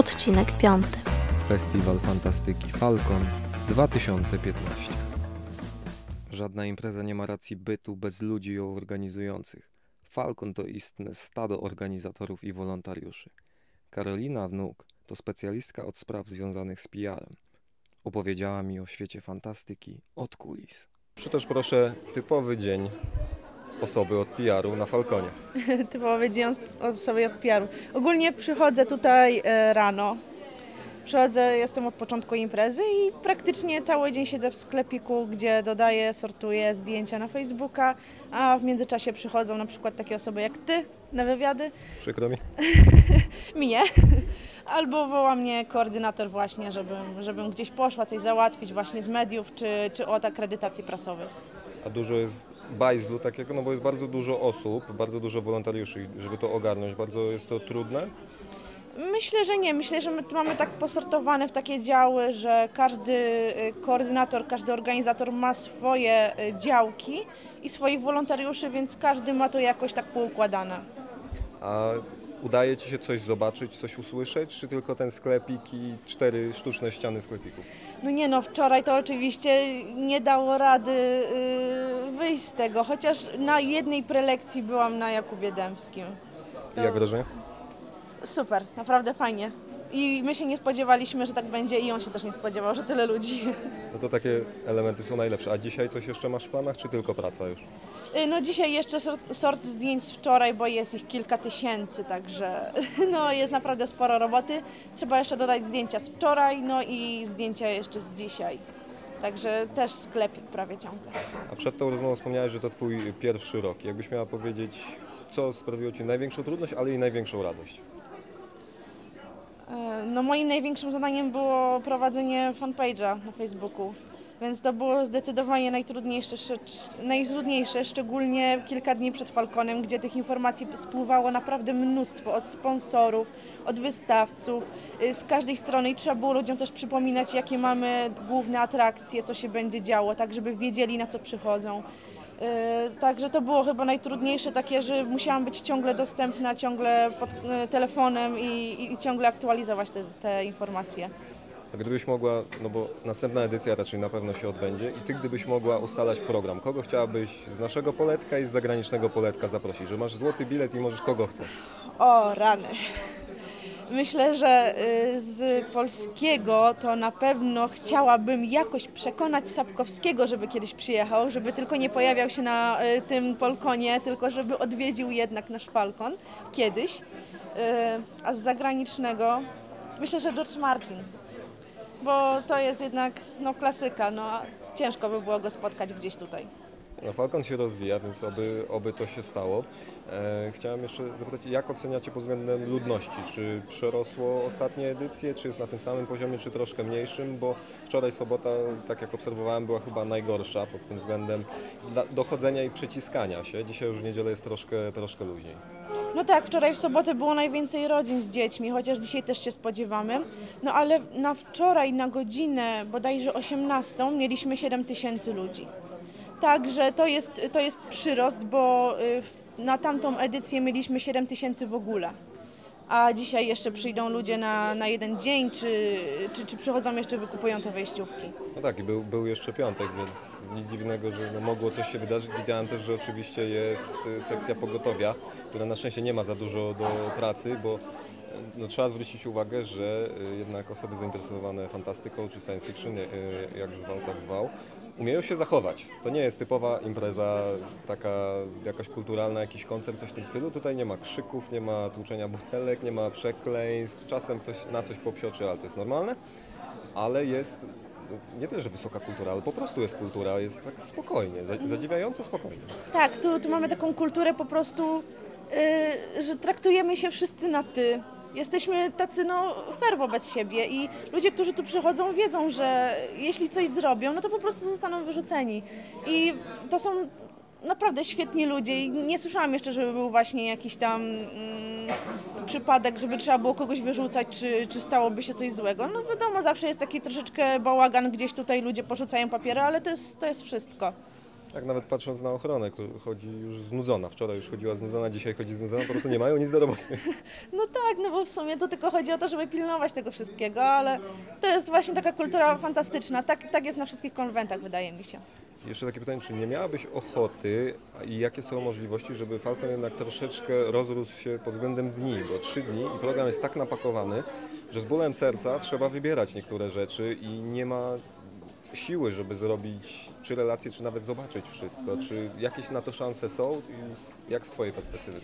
Odcinek 5. Festiwal Fantastyki Falcon 2015. Żadna impreza nie ma racji bytu bez ludzi ją organizujących. Falcon to istne stado organizatorów i wolontariuszy. Karolina Wnuk to specjalistka od spraw związanych z PR-em. Opowiedziała mi o świecie fantastyki od kulis. Przytocz proszę typowy dzień osoby od PR-u na Falconie. typowy dzień od sobie od PR-u. Ogólnie przychodzę tutaj e, rano. Przychodzę, jestem od początku imprezy i praktycznie cały dzień siedzę w sklepiku, gdzie dodaję, sortuję zdjęcia na Facebooka, a w międzyczasie przychodzą na przykład takie osoby jak ty na wywiady, Przykro mi. mnie, albo woła mnie koordynator właśnie, żebym, żebym gdzieś poszła coś załatwić właśnie z mediów czy, czy od akredytacji prasowych. A dużo jest bajzlu takiego, no bo jest bardzo dużo osób, bardzo dużo wolontariuszy, i żeby to ogarnąć, bardzo jest to trudne. Myślę, że nie. Myślę, że my tu mamy tak posortowane w takie działy, że każdy y, koordynator, każdy organizator ma swoje y, działki i swoich wolontariuszy, więc każdy ma to jakoś tak poukładane. A udaje Ci się coś zobaczyć, coś usłyszeć, czy tylko ten sklepik i cztery sztuczne ściany sklepików? No nie no, wczoraj to oczywiście nie dało rady y, wyjść z tego, chociaż na jednej prelekcji byłam na Jakubie Dębskim. I jak wrażenie? Super, naprawdę fajnie. I my się nie spodziewaliśmy, że tak będzie i on się też nie spodziewał, że tyle ludzi. No to takie elementy są najlepsze. A dzisiaj coś jeszcze masz w planach, czy tylko praca już? Y, No dzisiaj jeszcze sort, sort zdjęć z wczoraj, bo jest ich kilka tysięcy, także no jest naprawdę sporo roboty. Trzeba jeszcze dodać zdjęcia z wczoraj, no i zdjęcia jeszcze z dzisiaj. Także też sklepik prawie ciągle. A przed tą rozmową wspomniałeś, że to Twój pierwszy rok. Jakbyś miała powiedzieć, co sprawiło Ci największą trudność, ale i największą radość? E, No moim największym zadaniem było prowadzenie fanpage'a na Facebooku. Więc to było zdecydowanie najtrudniejsze, najtrudniejsze, szczególnie kilka dni przed Falconem, gdzie tych informacji spływało naprawdę mnóstwo od sponsorów, od wystawców, y, z każdej strony i trzeba było ludziom też przypominać, jakie mamy główne atrakcje, co się będzie działo, tak żeby wiedzieli na co przychodzą. Y, Także to było chyba najtrudniejsze, takie, że musiałam być ciągle dostępna, ciągle pod y, telefonem i, i, i ciągle aktualizować te, te informacje. A gdybyś mogła, no bo następna edycja raczej na pewno się odbędzie i Ty gdybyś mogła ustalać program, kogo chciałabyś z naszego poletka i z zagranicznego poletka zaprosić? Że masz złoty bilet i możesz kogo chcesz. O, rany. Myślę, że y, z polskiego to na pewno chciałabym jakoś przekonać Sapkowskiego, żeby kiedyś przyjechał, żeby tylko nie pojawiał się na y, tym Polkonie, tylko żeby odwiedził jednak nasz Falcon kiedyś. Y, A z zagranicznego myślę, że George Martin, bo to jest jednak no, klasyka, no, ciężko by było go spotkać gdzieś tutaj. No, Falcon się rozwija, więc oby, oby to się stało. E, chciałem jeszcze zapytać, jak oceniacie pod względem ludności? Czy przerosło ostatnie edycje, czy jest na tym samym poziomie, czy troszkę mniejszym? Bo wczoraj sobota, tak jak obserwowałem, była chyba najgorsza pod tym względem dochodzenia i przyciskania się. Dzisiaj już w niedzielę jest troszkę, troszkę luźniej. No tak, wczoraj w sobotę było najwięcej rodzin z dziećmi, chociaż dzisiaj też się spodziewamy. No ale na wczoraj na godzinę bodajże 18 mieliśmy 7 tysięcy ludzi. Także to jest, to jest przyrost, bo y, na tamtą edycję mieliśmy 7 tysięcy w ogóle. A dzisiaj jeszcze przyjdą ludzie na, na jeden dzień, czy, czy, czy przychodzą jeszcze wykupują te wejściówki. No tak, i był, był jeszcze piątek, więc nic dziwnego, że no mogło coś się wydarzyć. Widziałem też, że oczywiście jest y, sekcja pogotowia, która na szczęście nie ma za dużo do pracy, bo y, no, trzeba zwrócić uwagę, że jednak osoby zainteresowane fantastyką czy science fiction, jak zwał, tak zwał, umieją się zachować. To nie jest typowa impreza taka jakaś kulturalna, jakiś koncert, coś w tym stylu. Tutaj nie ma krzyków, nie ma tłuczenia butelek, nie ma przekleństw. Czasem ktoś na coś popsioczy, ale to jest normalne ale jest nie tyle, że wysoka kultura, ale po prostu jest kultura, jest tak spokojnie, za- zadziwiająco spokojnie. Tak, tu, tu mamy taką kulturę po prostu, yy, że traktujemy się wszyscy na ty. Jesteśmy tacy no fair wobec siebie i ludzie, którzy tu przychodzą wiedzą, że jeśli coś zrobią, no to po prostu zostaną wyrzuceni. I to są naprawdę świetni ludzie i nie słyszałam jeszcze, żeby był właśnie jakiś tam mm, przypadek, żeby trzeba było kogoś wyrzucać, czy, czy stałoby się coś złego. No wiadomo, zawsze jest taki troszeczkę bałagan, gdzieś tutaj ludzie porzucają papiery, ale to jest, to jest wszystko. Tak nawet patrząc na ochronę, chodzi już znudzona. Wczoraj już chodziła znudzona, dzisiaj chodzi znudzona, po prostu nie mają nic do roboty. No tak, no bo w sumie to tylko chodzi o to, żeby pilnować tego wszystkiego, ale to jest właśnie taka kultura fantastyczna. Tak, tak jest na wszystkich konwentach, wydaje mi się. Jeszcze takie pytanie, czy nie miałabyś ochoty i jakie są możliwości, żeby Falcon jednak troszeczkę rozrósł się pod względem dni, bo trzy dni i program jest tak napakowany, że z bólem serca trzeba wybierać niektóre rzeczy i nie ma siły, żeby zrobić czy relacje, czy nawet zobaczyć wszystko. Czy jakieś na to szanse są i jak z Twojej perspektywy?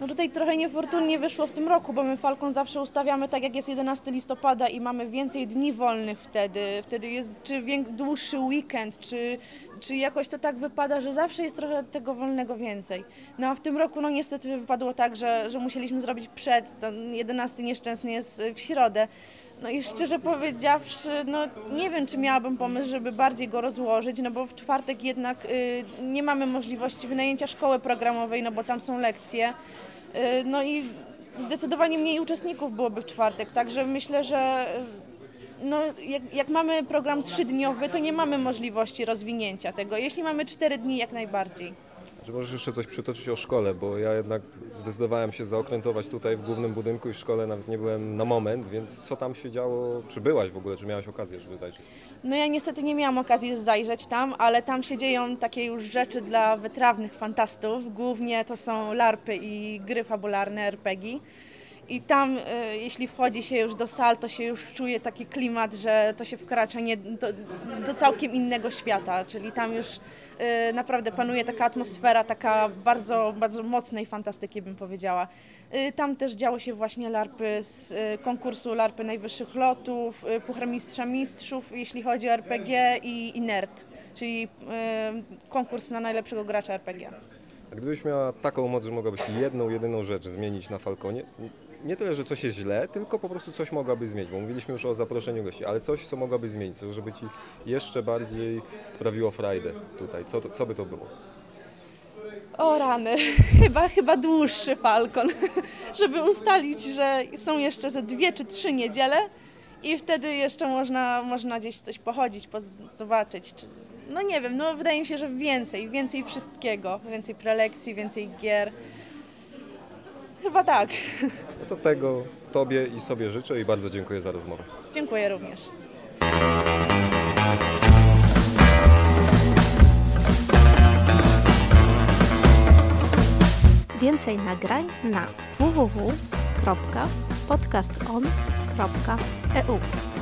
No tutaj trochę niefortunnie wyszło w tym roku, bo my Falcon zawsze ustawiamy tak, jak jest 11 listopada i mamy więcej dni wolnych wtedy. Wtedy jest czy dłuższy weekend, czy, czy jakoś to tak wypada, że zawsze jest trochę tego wolnego więcej. No a w tym roku no niestety wypadło tak, że, że musieliśmy zrobić przed, ten 11 nieszczęsny jest w środę. No i szczerze powiedziawszy, no nie wiem, czy miałabym pomysł, żeby bardziej go rozłożyć, no bo w czwartek jednak y, nie mamy możliwości wynajęcia szkoły programowej, no bo tam są lekcje. Y, no i zdecydowanie mniej uczestników byłoby w czwartek, także myślę, że y, no, jak, jak mamy program trzydniowy, to nie mamy możliwości rozwinięcia tego. Jeśli mamy cztery dni, jak najbardziej. Czy możesz jeszcze coś przytoczyć o szkole, bo ja jednak zdecydowałem się zaokrętować tutaj w głównym budynku i w szkole nawet nie byłem na moment, więc co tam się działo, czy byłaś w ogóle, czy miałaś okazję, żeby zajrzeć? No ja niestety nie miałam okazji zajrzeć tam, ale tam się dzieją takie już rzeczy dla wytrawnych fantastów. Głównie to są larpy i gry fabularne, RPG. I tam, e, jeśli wchodzi się już do sal, to się już czuje taki klimat, że to się wkracza nie, do, do całkiem innego świata, czyli tam już e, naprawdę panuje taka atmosfera, taka bardzo, bardzo mocnej fantastyki, bym powiedziała. E, Tam też działy się właśnie larpy z konkursu larpy najwyższych lotów, Puchar Mistrza Mistrzów, jeśli chodzi o RPG i, i NERD, czyli konkurs na najlepszego gracza RPG. A gdybyś miała taką moc, że mogłabyś jedną, jedyną rzecz zmienić na Falconie, nie tyle, że coś jest źle, tylko po prostu coś mogłabyś zmienić, bo mówiliśmy już o zaproszeniu gości, ale coś, co mogłabyś zmienić, co- żeby Ci jeszcze bardziej sprawiło frajdę tutaj. Co, to, co by to było? O rany, chyba, chyba dłuższy Falcon, żeby ustalić, że są jeszcze ze dwie czy trzy niedziele i wtedy jeszcze można, można gdzieś coś pochodzić, zobaczyć. Czy... No nie wiem, no wydaje mi się, że więcej, więcej wszystkiego, więcej prelekcji, więcej gier. Chyba tak. No to tego Tobie i sobie życzę i bardzo dziękuję za rozmowę. Dziękuję również. Więcej nagrań na www.podcaston.eu